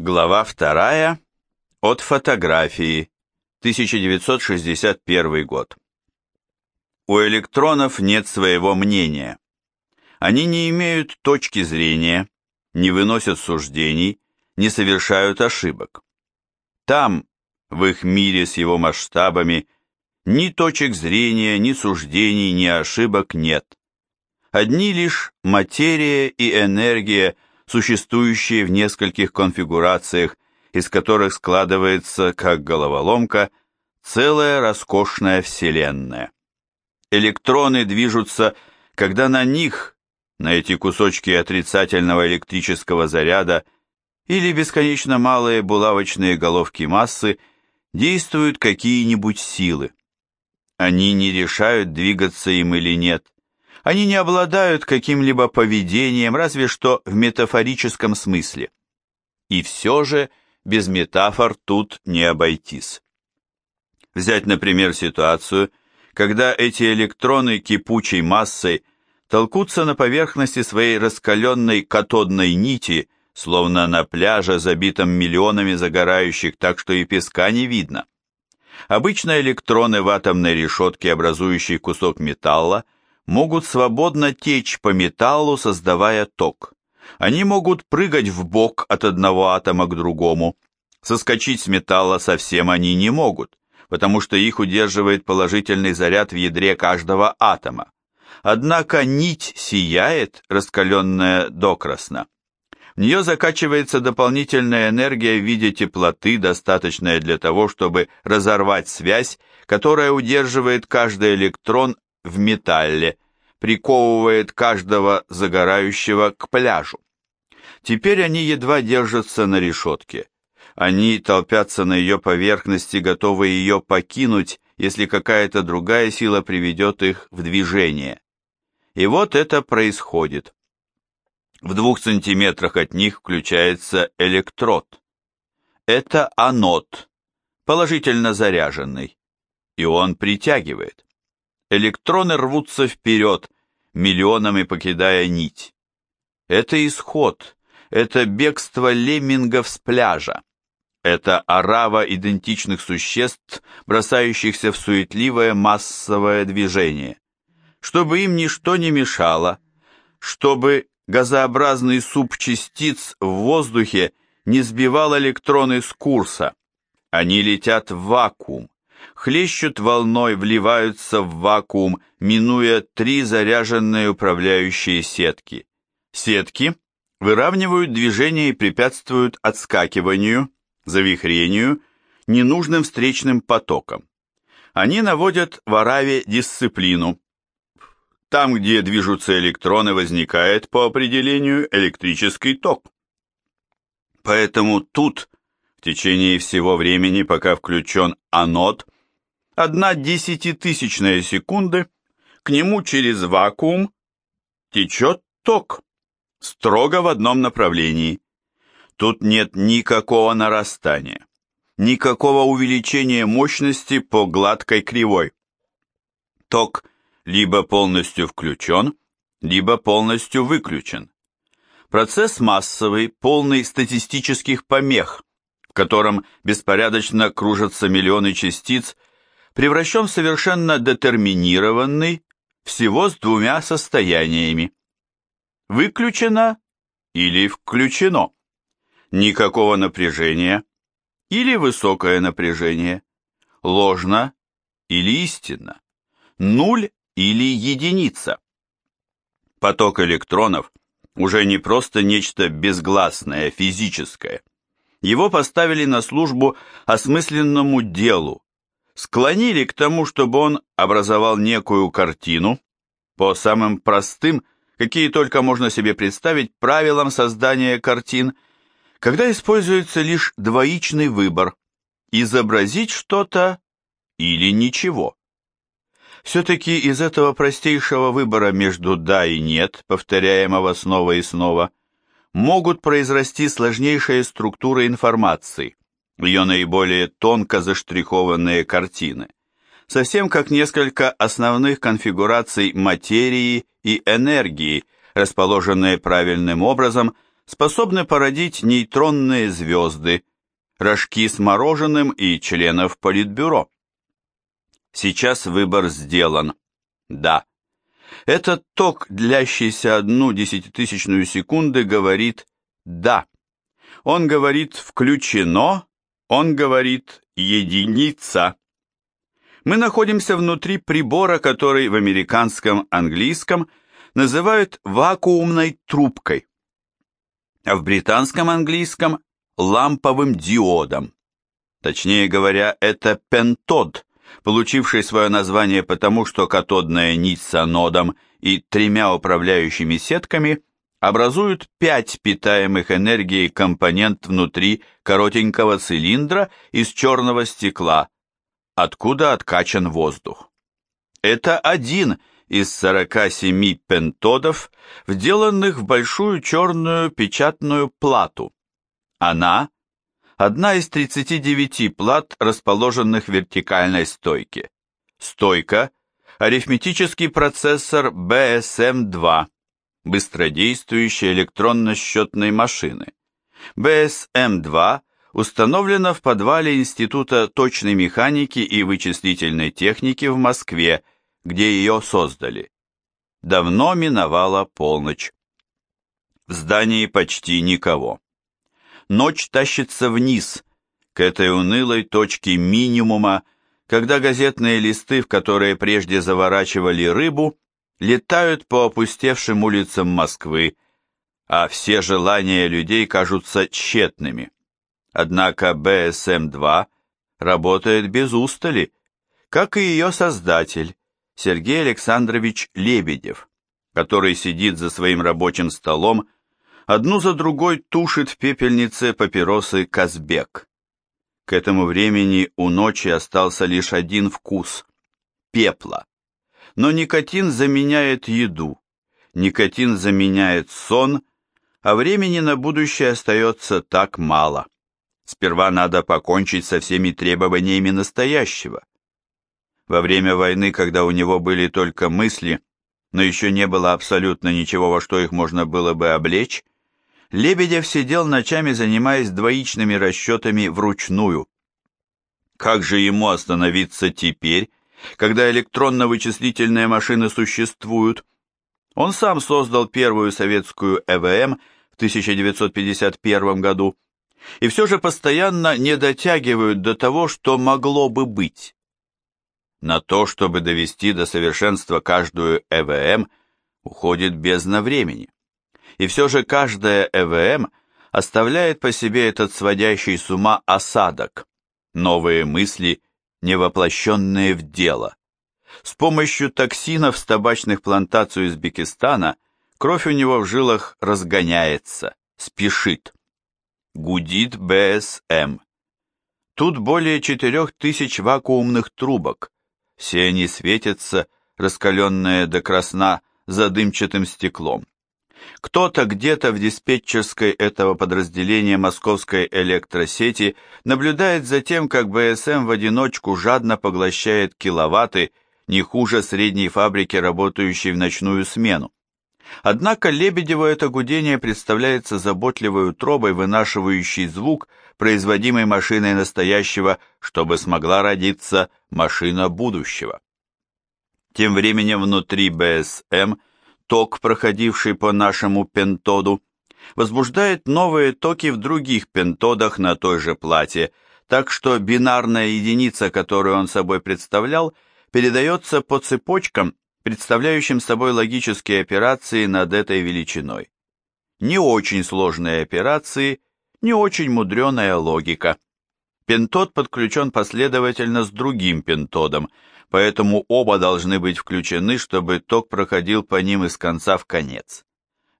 Глава вторая. От фотографии. 1961 год. У электронов нет своего мнения. Они не имеют точки зрения, не выносят суждений, не совершают ошибок. Там, в их мире с его масштабами, ни точек зрения, ни суждений, ни ошибок нет. Одни лишь материя и энергия – существующие в нескольких конфигурациях, из которых складывается, как головоломка, целая роскошная Вселенная. Электроны движутся, когда на них, на эти кусочки отрицательного электрического заряда или бесконечно малые булавочные головки массы, действуют какие-нибудь силы. Они не решают, двигаться им или нет – они не обладают каким-либо поведением, разве что в метафорическом смысле. И все же без метафор тут не обойтись. Взять, например, ситуацию, когда эти электроны кипучей массой толкутся на поверхности своей раскаленной катодной нити, словно на пляже, забитом миллионами загорающих, так что и песка не видно. Обычно электроны в атомной решетке, образующей кусок металла, могут свободно течь по металлу, создавая ток. Они могут прыгать в бок от одного атома к другому. Соскочить с металла совсем они не могут, потому что их удерживает положительный заряд в ядре каждого атома. Однако нить сияет, раскаленная докрасно. В нее закачивается дополнительная энергия в виде теплоты, достаточная для того, чтобы разорвать связь, которая удерживает каждый электрон в металле, приковывает каждого загорающего к пляжу. Теперь они едва держатся на решетке. Они толпятся на ее поверхности, готовы ее покинуть, если какая-то другая сила приведет их в движение. И вот это происходит. В двух сантиметрах от них включается электрод. Это анод, положительно заряженный, и он притягивает электроны рвутся вперед, миллионами покидая нить. Это исход, это бегство леммингов с пляжа. Это орава идентичных существ, бросающихся в суетливое массовое движение. Чтобы им ничто не мешало, чтобы газообразный суп частиц в воздухе не сбивал электроны с курса. Они летят в вакуум, хлещут волной, вливаются в вакуум, минуя три заряженные управляющие сетки. Сетки выравнивают движение и препятствуют отскакиванию, завихрению, ненужным встречным потокам. Они наводят в ораве дисциплину. Там, где движутся электроны, возникает по определению электрический ток. Поэтому тут, в течение всего времени, пока включен анод, одна десятитысячная секунды, к нему через вакуум течет ток, строго в одном направлении. Тут нет никакого нарастания, никакого увеличения мощности по гладкой кривой. Ток либо полностью включен, либо полностью выключен. Процесс массовый, полный статистических помех, в котором беспорядочно кружатся миллионы частиц превращен в совершенно детерминированный, всего с двумя состояниями. Выключено или включено. Никакого напряжения или высокое напряжение. Ложно или истинно. Нуль или единица. Поток электронов уже не просто нечто безгласное, физическое. Его поставили на службу осмысленному делу, склонили к тому, чтобы он образовал некую картину по самым простым, какие только можно себе представить, правилам создания картин, когда используется лишь двоичный выбор – изобразить что-то или ничего. Все-таки из этого простейшего выбора между «да» и «нет», повторяемого снова и снова, могут произрасти сложнейшие структуры информации, ее наиболее тонко заштрихованные картины, совсем как несколько основных конфигураций материи и энергии, расположенные правильным образом, способны породить нейтронные звезды, рожки с мороженым и членов Политбюро. Сейчас выбор сделан. Да. Этот ток, длящийся одну десятитысячную секунды, говорит «да». Он говорит «включено», он говорит «единица». Мы находимся внутри прибора, который в американском английском называют вакуумной трубкой, а в британском английском – ламповым диодом. Точнее говоря, это пентод, получивший свое название потому, что катодная нить с анодом и тремя управляющими сетками образуют пять питаемых энергией компонент внутри коротенького цилиндра из черного стекла, откуда откачан воздух. Это один из 47 пентодов, вделанных в большую черную печатную плату. Она – одна из 39 плат, расположенных в вертикальной стойке. Стойка – арифметический процессор BSM-2, быстродействующей электронно-счетной машины. BSM-2 установлена в подвале Института точной механики и вычислительной техники в Москве, где ее создали. Давно миновала полночь. В здании почти никого. Ночь тащится вниз, к этой унылой точке минимума, когда газетные листы, в которые прежде заворачивали рыбу, летают по опустевшим улицам Москвы, а все желания людей кажутся тщетными. Однако БСМ-2 работает без устали, как и ее создатель, Сергей Александрович Лебедев, который сидит за своим рабочим столом, одну за другой тушит в пепельнице папиросы Казбек. К этому времени у ночи остался лишь один вкус – пепла. Но никотин заменяет еду, никотин заменяет сон, а времени на будущее остается так мало. Сперва надо покончить со всеми требованиями настоящего. Во время войны, когда у него были только мысли, но еще не было абсолютно ничего, во что их можно было бы облечь, Лебедев сидел ночами, занимаясь двоичными расчетами вручную. Как же ему остановиться теперь, когда электронно-вычислительные машины существуют? Он сам создал первую советскую ЭВМ в 1951 году, и все же постоянно не дотягивают до того, что могло бы быть. На то, чтобы довести до совершенства каждую ЭВМ, уходит бездна времени. И все же каждая ЭВМ оставляет по себе этот сводящий с ума осадок, новые мысли, не воплощенные в дело. С помощью токсинов с табачных плантаций Узбекистана кровь у него в жилах разгоняется, спешит гудит БСМ. Тут более четырех тысяч вакуумных трубок. Все они светятся, раскаленные до красна, за дымчатым стеклом. Кто-то где-то в диспетчерской этого подразделения московской электросети наблюдает за тем, как БСМ в одиночку жадно поглощает киловатты, не хуже средней фабрики, работающей в ночную смену. Однако Лебедеву это гудение представляется заботливой утробой, вынашивающей звук, производимой машиной настоящего, чтобы смогла родиться машина будущего. Тем временем внутри БСМ ток, проходивший по нашему пентоду, возбуждает новые токи в других пентодах на той же плате, так что бинарная единица, которую он собой представлял, передается по цепочкам представляющим собой логические операции над этой величиной. Не очень сложные операции, не очень мудреная логика. Пентод подключен последовательно с другим пентодом, поэтому оба должны быть включены, чтобы ток проходил по ним из конца в конец.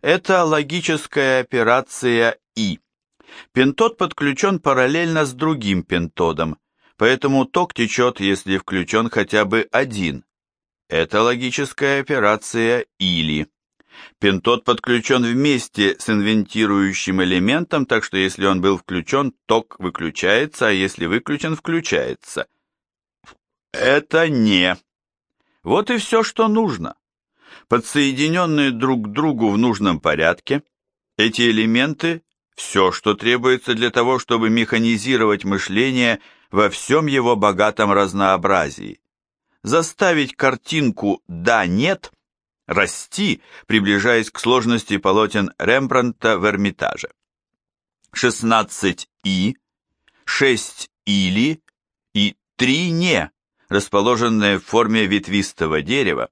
Это логическая операция И. Пентод подключен параллельно с другим пентодом, поэтому ток течет, если включен хотя бы один, это логическая операция «или». Пентод подключен вместе с инвентирующим элементом, так что если он был включен, ток выключается, а если выключен, включается. Это не. Вот и все, что нужно. Подсоединенные друг к другу в нужном порядке, Эти элементы – все, что требуется для того, чтобы механизировать мышление во всем его богатом разнообразии. Заставить картинку «да-нет» расти, приближаясь к сложности полотен Рембрандта в Эрмитаже. 16 «и», 6 «или» и 3 «не», расположенные в форме ветвистого дерева,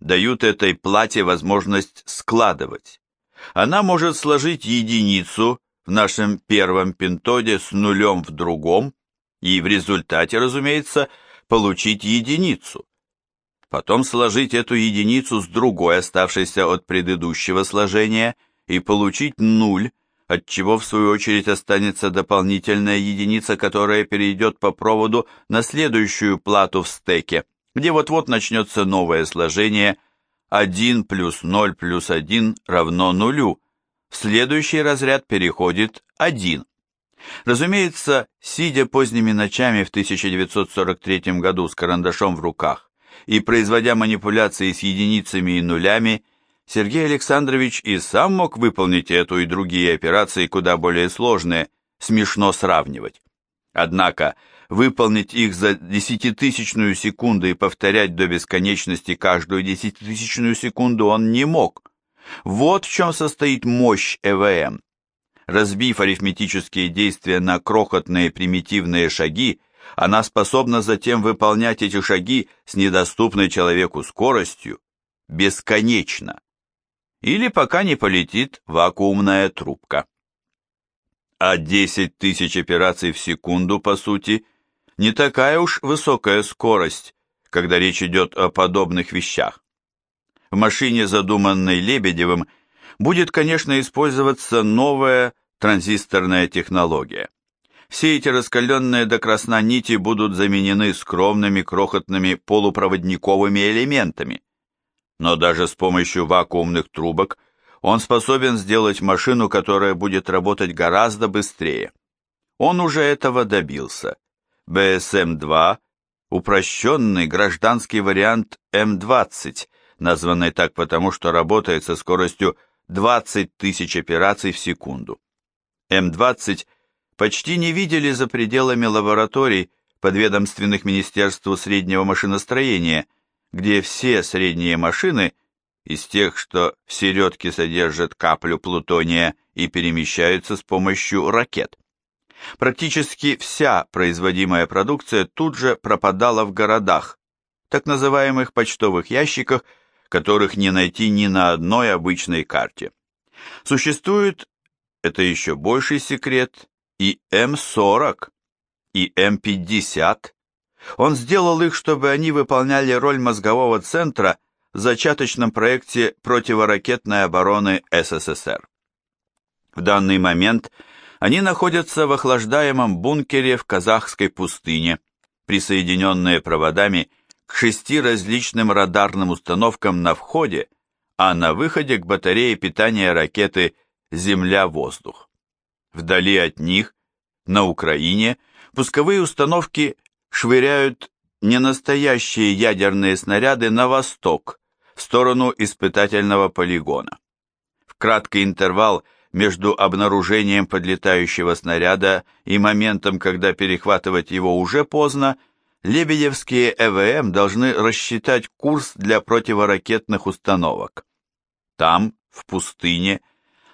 дают этой плате возможность складывать. Она может сложить единицу в нашем первом пентоде с нулем в другом и в результате, разумеется, получить единицу. Потом сложить эту единицу с другой, оставшейся от предыдущего сложения, и получить нуль, от чего в свою очередь останется дополнительная единица, которая перейдет по проводу на следующую плату в стеке, где вот-вот начнется новое сложение 1 плюс 0 плюс 1 равно нулю. В следующий разряд переходит 1. Разумеется, сидя поздними ночами в 1943 году с карандашом в руках и производя манипуляции с единицами и нулями, Сергей Александрович и сам мог выполнить эту и другие операции куда более сложные, смешно сравнивать. Однако, выполнить их за десятитысячную секунду и повторять до бесконечности каждую десятитысячную секунду он не мог. Вот в чем состоит мощь ЭВМ. Разбив арифметические действия на крохотные примитивные шаги, она способна затем выполнять эти шаги с недоступной человеку скоростью бесконечно. Или пока не полетит вакуумная трубка. А 10 тысяч операций в секунду, по сути, не такая уж высокая скорость, когда речь идет о подобных вещах. В машине, задуманной Лебедевым, будет, конечно, использоваться новая транзисторная технология. Все эти раскаленные до красна нити будут заменены скромными крохотными полупроводниковыми элементами. Но даже с помощью вакуумных трубок он способен сделать машину, которая будет работать гораздо быстрее. Он уже этого добился. БСМ-2 – упрощенный гражданский вариант М-20, названный так потому, что работает со скоростью 20 тысяч операций в секунду. М-20 почти не видели за пределами лабораторий подведомственных Министерству среднего машиностроения, где все средние машины из тех, что в середке содержат каплю плутония и перемещаются с помощью ракет. Практически вся производимая продукция тут же пропадала в городах, так называемых почтовых ящиках, которых не найти ни на одной обычной карте. Существует это еще больший секрет, и М-40, и М-50. Он сделал их, чтобы они выполняли роль мозгового центра в зачаточном проекте противоракетной обороны СССР. В данный момент они находятся в охлаждаемом бункере в казахской пустыне, присоединенные проводами к шести различным радарным установкам на входе, а на выходе к батарее питания ракеты земля-воздух. Вдали от них, на Украине, пусковые установки швыряют ненастоящие ядерные снаряды на восток, в сторону испытательного полигона. В краткий интервал между обнаружением подлетающего снаряда и моментом, когда перехватывать его уже поздно, лебедевские ЭВМ должны рассчитать курс для противоракетных установок. Там, в пустыне,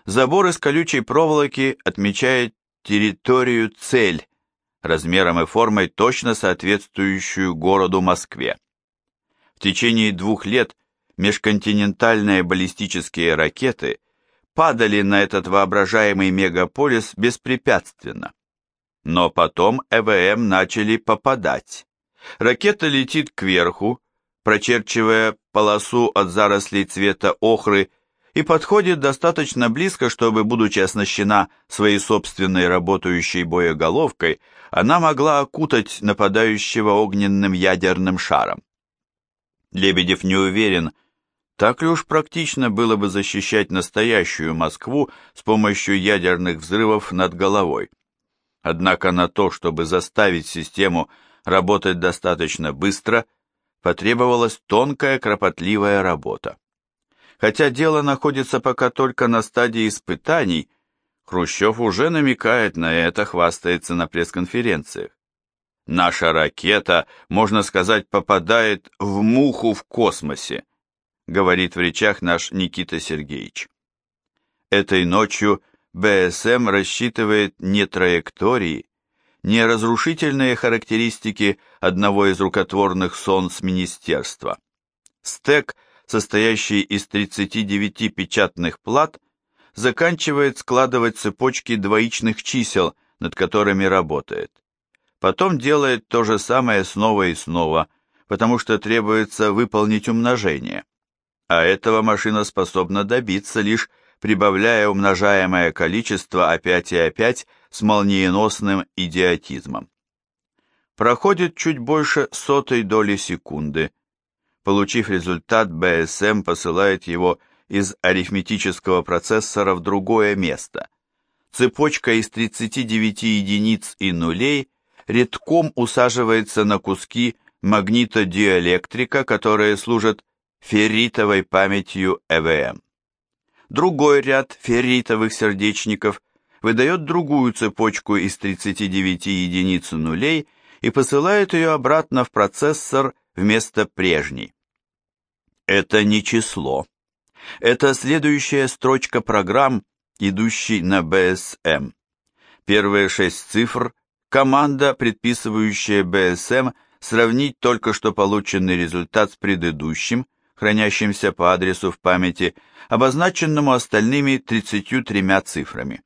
Забор из колючей проволоки отмечает территорию цель, размером и формой точно соответствующую городу Москве. В течение двух лет межконтинентальные баллистические ракеты падали на этот воображаемый мегаполис беспрепятственно. Но потом ЭВМ начали попадать. Ракета летит кверху, прочерчивая полосу от зарослей цвета охры и подходит достаточно близко, чтобы, будучи оснащена своей собственной работающей боеголовкой, она могла окутать нападающего огненным ядерным шаром. Лебедев не уверен, так ли уж практично было бы защищать настоящую Москву с помощью ядерных взрывов над головой. Однако на то, чтобы заставить систему работать достаточно быстро, потребовалась тонкая кропотливая работа. Хотя дело находится пока только на стадии испытаний, Хрущев уже намекает на это, хвастается на пресс-конференциях. Наша ракета, можно сказать, попадает в муху в космосе, говорит в речах наш Никита Сергеевич. Этой ночью БСМ рассчитывает не траектории, не разрушительные характеристики одного из рукотворных солнц министерства. Стек, состоящий из 39 печатных плат, заканчивает складывать цепочки двоичных чисел, над которыми работает. Потом делает то же самое снова и снова, потому что требуется выполнить умножение. А этого машина способна добиться лишь прибавляя умножаемое количество опять и опять с молниеносным идиотизмом. Проходит чуть больше сотой доли секунды. Получив результат, БСМ посылает его из арифметического процессора в другое место. Цепочка из 39 единиц и нулей редком усаживается на куски магнитодиэлектрика, которые служат ферритовой памятью ЭВМ. Другой ряд ферритовых сердечников выдает другую цепочку из 39 единиц нулей и посылает ее обратно в процессор вместо прежней. Это не число. Это следующая строчка программ, идущей на BSM. Первые шесть цифр – команда, предписывающая BSM сравнить только что полученный результат с предыдущим, хранящимся по адресу в памяти, обозначенному остальными 33 цифрами.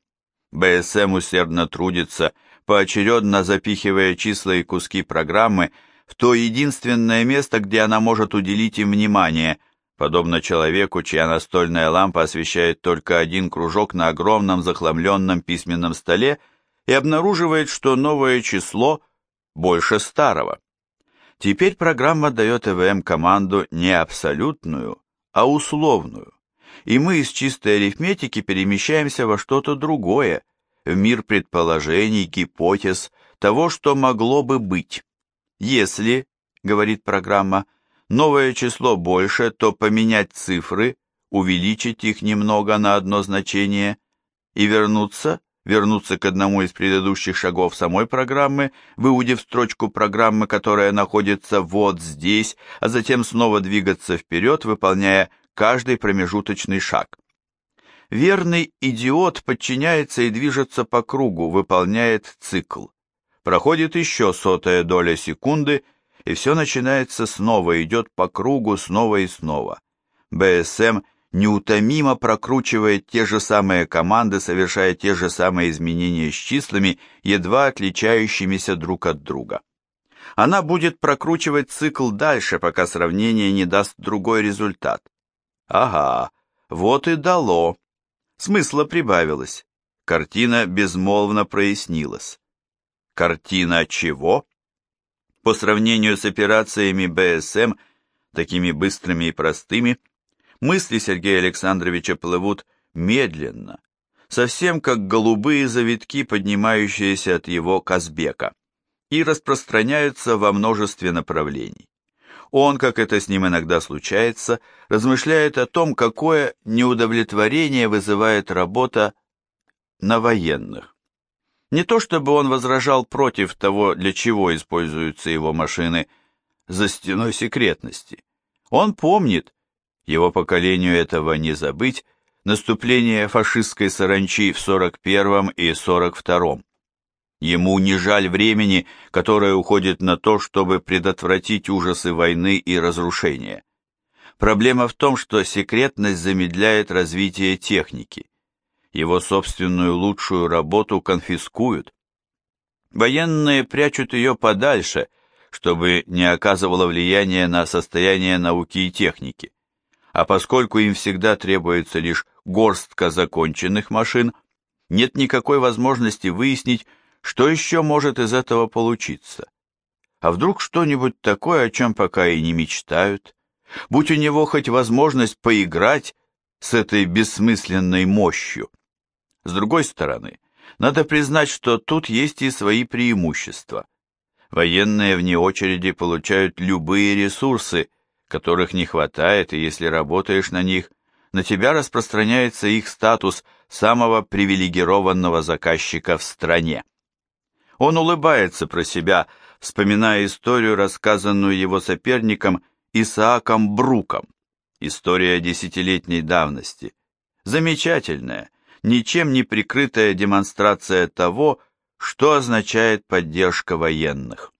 БСМ усердно трудится, поочередно запихивая числа и куски программы в то единственное место, где она может уделить им внимание, подобно человеку, чья настольная лампа освещает только один кружок на огромном захламленном письменном столе и обнаруживает, что новое число больше старого. Теперь программа дает ЭВМ команду не абсолютную, а условную, и мы из чистой арифметики перемещаемся во что-то другое, в мир предположений, гипотез, того, что могло бы быть. Если, говорит программа, новое число больше, то поменять цифры, увеличить их немного на одно значение и вернуться вернуться к одному из предыдущих шагов самой программы, выудив строчку программы, которая находится вот здесь, а затем снова двигаться вперед, выполняя каждый промежуточный шаг. Верный идиот подчиняется и движется по кругу, выполняет цикл. Проходит еще сотая доля секунды, и все начинается снова, идет по кругу снова и снова. БСМ – неутомимо прокручивает те же самые команды, совершая те же самые изменения с числами, едва отличающимися друг от друга. Она будет прокручивать цикл дальше, пока сравнение не даст другой результат. Ага, вот и дало. Смысла прибавилось. Картина безмолвно прояснилась. Картина чего? По сравнению с операциями БСМ, такими быстрыми и простыми, Мысли Сергея Александровича плывут медленно, совсем как голубые завитки, поднимающиеся от его Казбека, и распространяются во множестве направлений. Он, как это с ним иногда случается, размышляет о том, какое неудовлетворение вызывает работа на военных. Не то чтобы он возражал против того, для чего используются его машины за стеной секретности. Он помнит, его поколению этого не забыть, наступление фашистской саранчи в 41 и 42 Ему не жаль времени, которое уходит на то, чтобы предотвратить ужасы войны и разрушения. Проблема в том, что секретность замедляет развитие техники. Его собственную лучшую работу конфискуют. Военные прячут ее подальше, чтобы не оказывало влияния на состояние науки и техники а поскольку им всегда требуется лишь горстка законченных машин, нет никакой возможности выяснить, что еще может из этого получиться. А вдруг что-нибудь такое, о чем пока и не мечтают? Будь у него хоть возможность поиграть с этой бессмысленной мощью. С другой стороны, надо признать, что тут есть и свои преимущества. Военные вне очереди получают любые ресурсы, которых не хватает, и если работаешь на них, на тебя распространяется их статус самого привилегированного заказчика в стране. Он улыбается про себя, вспоминая историю, рассказанную его соперником Исааком Бруком. История десятилетней давности. Замечательная, ничем не прикрытая демонстрация того, что означает поддержка военных.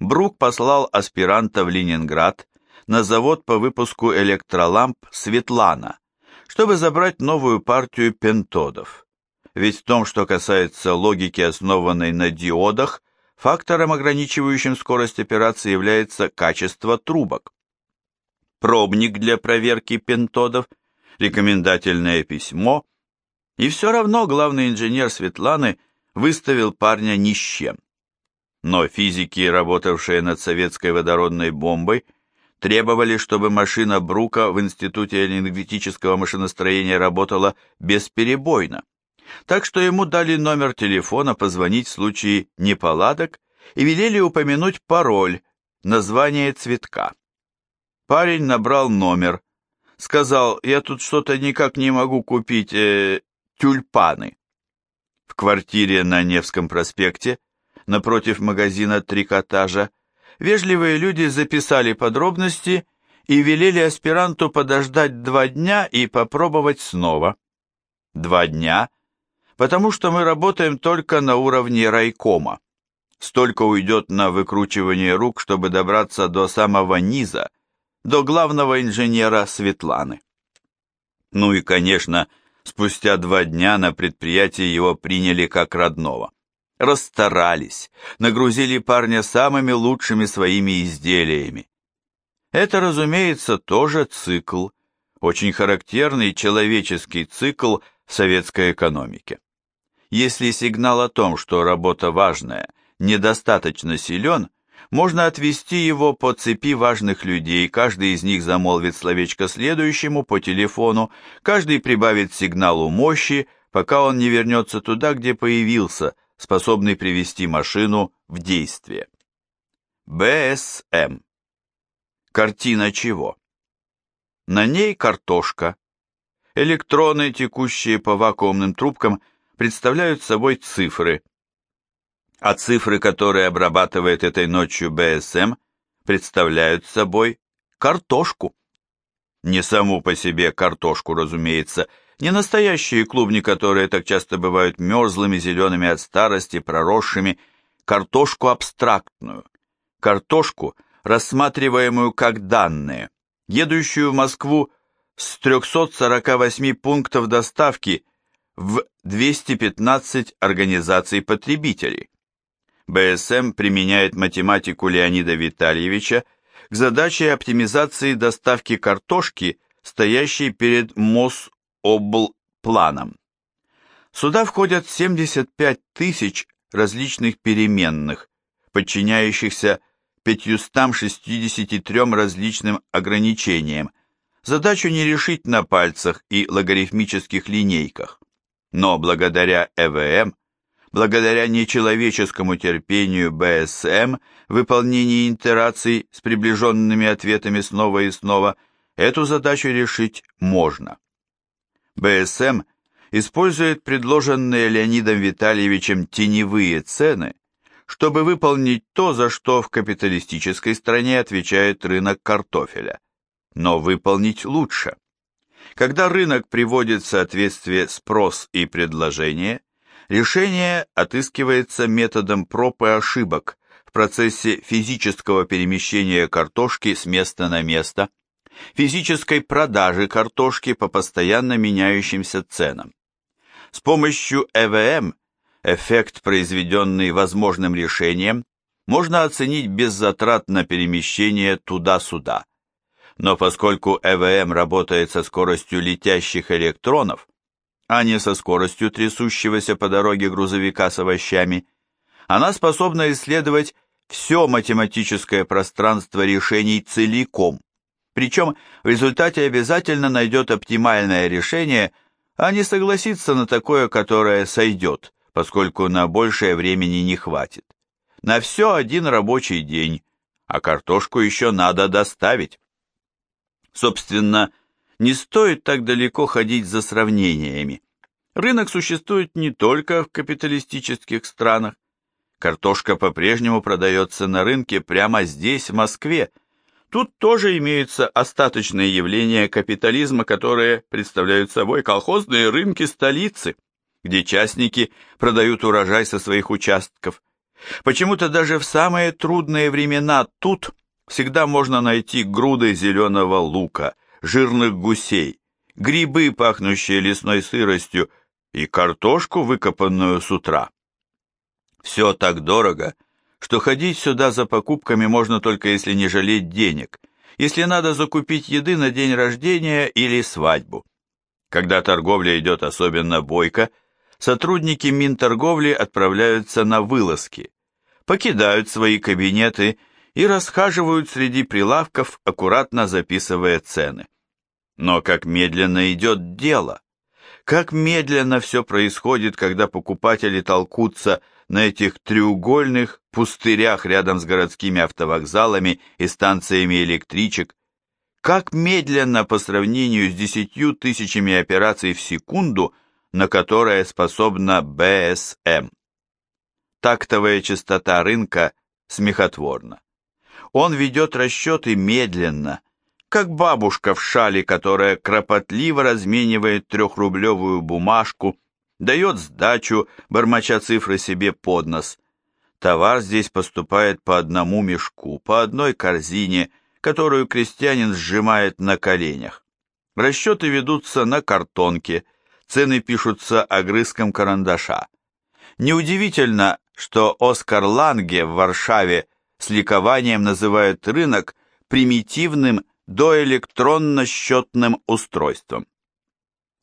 Брук послал аспиранта в Ленинград на завод по выпуску электроламп «Светлана», чтобы забрать новую партию пентодов. Ведь в том, что касается логики, основанной на диодах, фактором, ограничивающим скорость операции, является качество трубок. Пробник для проверки пентодов, рекомендательное письмо, и все равно главный инженер Светланы выставил парня ни с чем. Но физики, работавшие над советской водородной бомбой, требовали, чтобы машина Брука в Институте лингвистического машиностроения работала бесперебойно. Так что ему дали номер телефона позвонить в случае неполадок и велели упомянуть пароль, название цветка. Парень набрал номер, сказал, я тут что-то никак не могу купить э, тюльпаны. В квартире на Невском проспекте, напротив магазина трикотажа, вежливые люди записали подробности и велели аспиранту подождать два дня и попробовать снова. Два дня, потому что мы работаем только на уровне райкома. Столько уйдет на выкручивание рук, чтобы добраться до самого низа, до главного инженера Светланы. Ну и, конечно, спустя два дня на предприятии его приняли как родного расстарались, нагрузили парня самыми лучшими своими изделиями. Это, разумеется, тоже цикл, очень характерный человеческий цикл в советской экономике. Если сигнал о том, что работа важная, недостаточно силен, можно отвести его по цепи важных людей, каждый из них замолвит словечко следующему по телефону, каждый прибавит сигналу мощи, пока он не вернется туда, где появился, способный привести машину в действие. БСМ. Картина чего? На ней картошка. Электроны, текущие по вакуумным трубкам, представляют собой цифры. А цифры, которые обрабатывает этой ночью БСМ, представляют собой картошку. Не саму по себе картошку, разумеется, не настоящие клубни, которые так часто бывают мерзлыми, зелеными от старости, проросшими, картошку абстрактную, картошку, рассматриваемую как данные, едущую в Москву с 348 пунктов доставки в 215 организаций потребителей. БСМ применяет математику Леонида Витальевича к задаче оптимизации доставки картошки, стоящей перед МОС облпланом. Сюда входят 75 тысяч различных переменных, подчиняющихся 563 различным ограничениям. Задачу не решить на пальцах и логарифмических линейках. Но благодаря ЭВМ, благодаря нечеловеческому терпению БСМ, выполнении интераций с приближенными ответами снова и снова, эту задачу решить можно. БСМ использует предложенные Леонидом Витальевичем теневые цены, чтобы выполнить то, за что в капиталистической стране отвечает рынок картофеля. Но выполнить лучше. Когда рынок приводит в соответствие спрос и предложение, решение отыскивается методом проб и ошибок в процессе физического перемещения картошки с места на место – физической продажи картошки по постоянно меняющимся ценам. С помощью ЭВМ эффект, произведенный возможным решением, можно оценить без затрат на перемещение туда-сюда. Но поскольку ЭВМ работает со скоростью летящих электронов, а не со скоростью трясущегося по дороге грузовика с овощами, она способна исследовать все математическое пространство решений целиком, причем в результате обязательно найдет оптимальное решение, а не согласится на такое, которое сойдет, поскольку на большее времени не хватит. На все один рабочий день, а картошку еще надо доставить. Собственно, не стоит так далеко ходить за сравнениями. Рынок существует не только в капиталистических странах. Картошка по-прежнему продается на рынке прямо здесь, в Москве. Тут тоже имеются остаточные явления капитализма, которые представляют собой колхозные рынки столицы, где частники продают урожай со своих участков. Почему-то даже в самые трудные времена тут всегда можно найти груды зеленого лука, жирных гусей, грибы, пахнущие лесной сыростью, и картошку, выкопанную с утра. Все так дорого, что ходить сюда за покупками можно только если не жалеть денег, если надо закупить еды на день рождения или свадьбу. Когда торговля идет особенно бойко, сотрудники Минторговли отправляются на вылазки, покидают свои кабинеты и расхаживают среди прилавков, аккуратно записывая цены. Но как медленно идет дело, как медленно все происходит, когда покупатели толкутся на этих треугольных пустырях рядом с городскими автовокзалами и станциями электричек, как медленно по сравнению с десятью тысячами операций в секунду, на которые способна БСМ. Тактовая частота рынка смехотворна. Он ведет расчеты медленно, как бабушка в шале, которая кропотливо разменивает трехрублевую бумажку, дает сдачу, бормоча цифры себе под нос. Товар здесь поступает по одному мешку, по одной корзине, которую крестьянин сжимает на коленях. Расчеты ведутся на картонке, цены пишутся огрызком карандаша. Неудивительно, что Оскар Ланге в Варшаве с ликованием называет рынок примитивным доэлектронно-счетным устройством.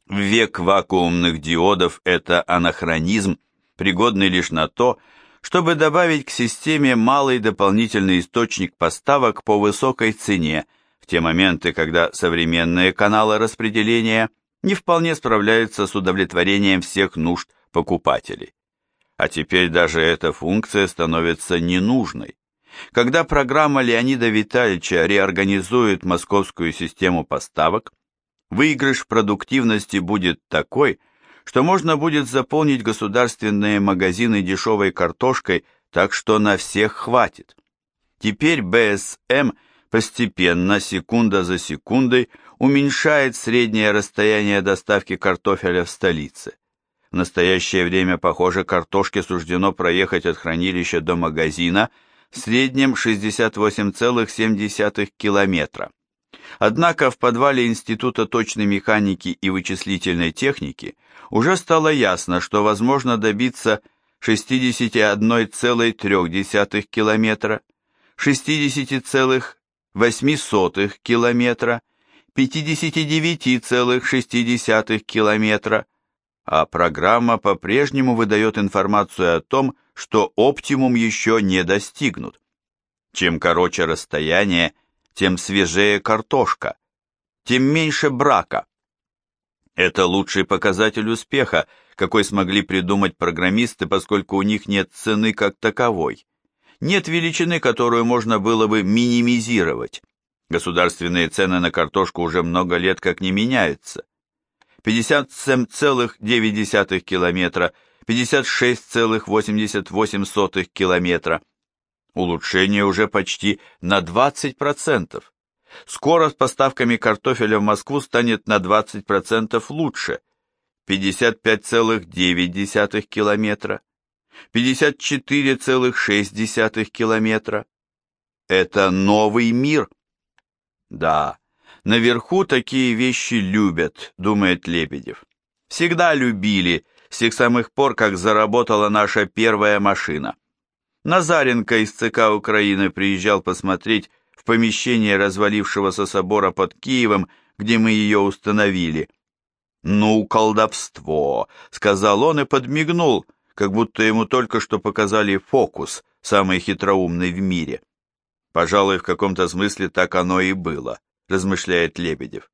В век вакуумных диодов это анахронизм, пригодный лишь на то, чтобы добавить к системе малый дополнительный источник поставок по высокой цене в те моменты, когда современные каналы распределения не вполне справляются с удовлетворением всех нужд покупателей. А теперь даже эта функция становится ненужной. Когда программа Леонида Витальевича реорганизует московскую систему поставок, выигрыш продуктивности будет такой, что можно будет заполнить государственные магазины дешевой картошкой, так что на всех хватит. Теперь БСМ постепенно, секунда за секундой, уменьшает среднее расстояние доставки картофеля в столице. В настоящее время, похоже, картошке суждено проехать от хранилища до магазина – в среднем 68,7 километра. Однако в подвале Института точной механики и вычислительной техники уже стало ясно, что возможно добиться 61,3 километра, 60,8 километра, 59,6 километра, а программа по-прежнему выдает информацию о том, что оптимум еще не достигнут. Чем короче расстояние, тем свежее картошка, тем меньше брака. Это лучший показатель успеха, какой смогли придумать программисты, поскольку у них нет цены как таковой. Нет величины, которую можно было бы минимизировать. Государственные цены на картошку уже много лет как не меняются. 57,9 километра, 56,88 километра. Улучшение уже почти на 20%. Скоро с поставками картофеля в Москву станет на 20% лучше. 55,9 километра, 54,6 километра. Это новый мир. Да, Наверху такие вещи любят, думает Лебедев. Всегда любили, с тех самых пор, как заработала наша первая машина. Назаренко из ЦК Украины приезжал посмотреть в помещение развалившегося собора под Киевом, где мы ее установили. «Ну, колдовство!» — сказал он и подмигнул, как будто ему только что показали фокус, самый хитроумный в мире. Пожалуй, в каком-то смысле так оно и было размышляет Лебедев.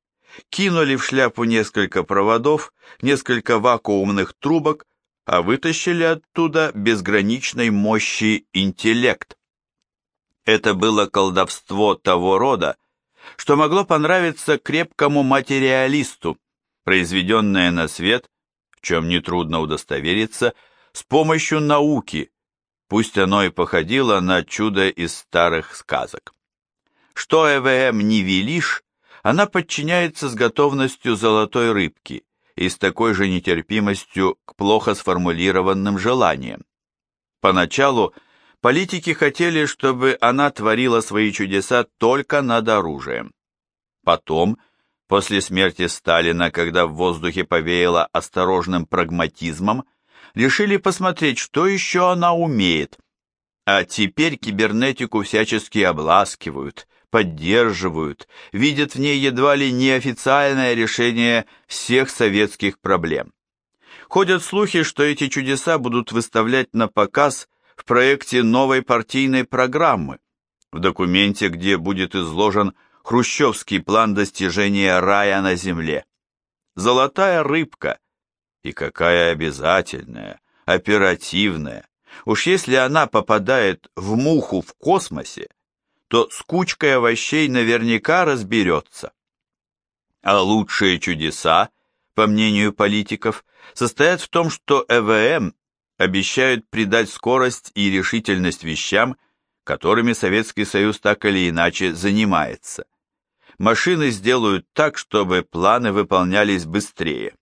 Кинули в шляпу несколько проводов, несколько вакуумных трубок, а вытащили оттуда безграничной мощи интеллект. Это было колдовство того рода, что могло понравиться крепкому материалисту, произведенное на свет, в чем нетрудно удостовериться, с помощью науки, пусть оно и походило на чудо из старых сказок. Что ЭВМ не велишь, она подчиняется с готовностью золотой рыбки и с такой же нетерпимостью к плохо сформулированным желаниям. Поначалу политики хотели, чтобы она творила свои чудеса только над оружием. Потом, после смерти Сталина, когда в воздухе повеяло осторожным прагматизмом, решили посмотреть, что еще она умеет. А теперь кибернетику всячески обласкивают, поддерживают, видят в ней едва ли неофициальное решение всех советских проблем. Ходят слухи, что эти чудеса будут выставлять на показ в проекте новой партийной программы, в документе, где будет изложен хрущевский план достижения рая на земле. Золотая рыбка, и какая обязательная, оперативная. Уж если она попадает в муху в космосе, то с кучкой овощей наверняка разберется. А лучшие чудеса, по мнению политиков, состоят в том, что ЭВМ обещают придать скорость и решительность вещам, которыми Советский Союз так или иначе занимается. Машины сделают так, чтобы планы выполнялись быстрее.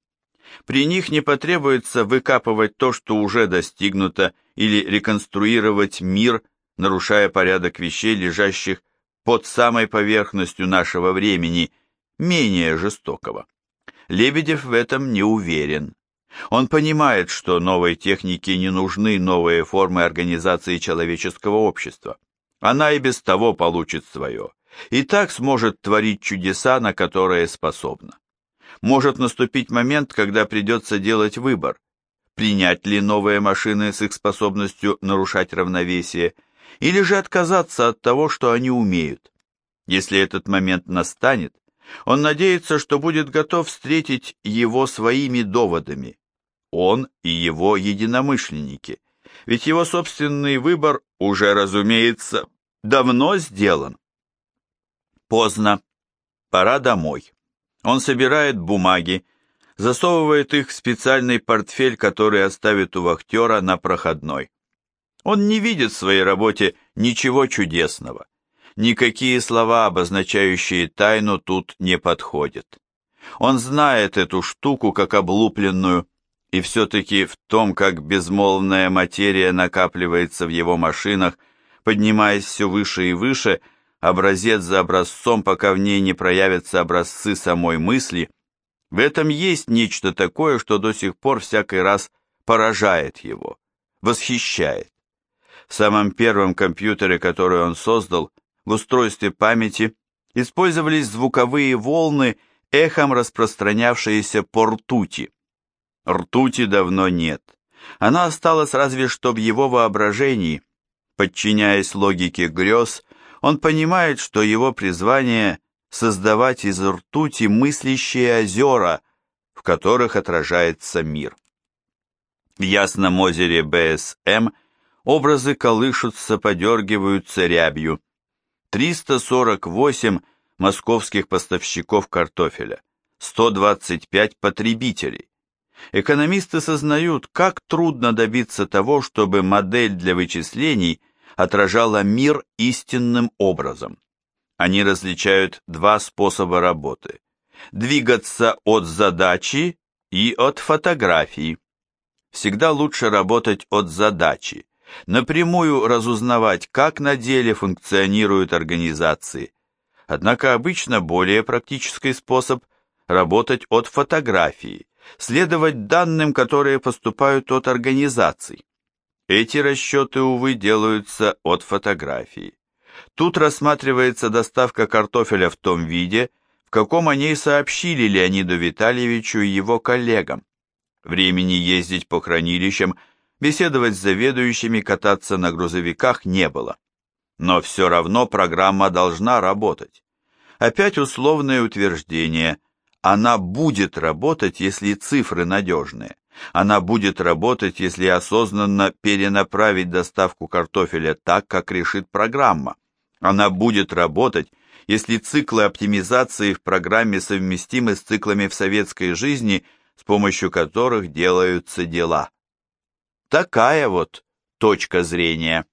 При них не потребуется выкапывать то, что уже достигнуто, или реконструировать мир, нарушая порядок вещей, лежащих под самой поверхностью нашего времени, менее жестокого. Лебедев в этом не уверен. Он понимает, что новой технике не нужны новые формы организации человеческого общества. Она и без того получит свое, и так сможет творить чудеса, на которые способна может наступить момент, когда придется делать выбор, принять ли новые машины с их способностью нарушать равновесие, или же отказаться от того, что они умеют. Если этот момент настанет, он надеется, что будет готов встретить его своими доводами, он и его единомышленники, ведь его собственный выбор уже, разумеется, давно сделан. Поздно, пора домой. Он собирает бумаги, засовывает их в специальный портфель, который оставит у вахтера на проходной. Он не видит в своей работе ничего чудесного. Никакие слова, обозначающие тайну, тут не подходят. Он знает эту штуку как облупленную, и все-таки в том, как безмолвная материя накапливается в его машинах, поднимаясь все выше и выше, образец за образцом, пока в ней не проявятся образцы самой мысли, в этом есть нечто такое, что до сих пор всякий раз поражает его, восхищает. В самом первом компьютере, который он создал, в устройстве памяти, использовались звуковые волны, эхом распространявшиеся по ртути. Ртути давно нет. Она осталась разве что в его воображении, подчиняясь логике грез, он понимает, что его призвание – создавать из ртути мыслящие озера, в которых отражается мир. В ясном озере БСМ образы колышутся, подергиваются рябью. 348 московских поставщиков картофеля, 125 потребителей. Экономисты сознают, как трудно добиться того, чтобы модель для вычислений – отражала мир истинным образом. Они различают два способа работы – двигаться от задачи и от фотографии. Всегда лучше работать от задачи, напрямую разузнавать, как на деле функционируют организации. Однако обычно более практический способ – работать от фотографии, следовать данным, которые поступают от организаций. Эти расчеты, увы, делаются от фотографии. Тут рассматривается доставка картофеля в том виде, в каком о ней сообщили Леониду Витальевичу и его коллегам. Времени ездить по хранилищам, беседовать с заведующими, кататься на грузовиках не было. Но все равно программа должна работать. Опять условное утверждение. Она будет работать, если цифры надежные. Она будет работать, если осознанно перенаправить доставку картофеля так, как решит программа. Она будет работать, если циклы оптимизации в программе совместимы с циклами в советской жизни, с помощью которых делаются дела. Такая вот точка зрения.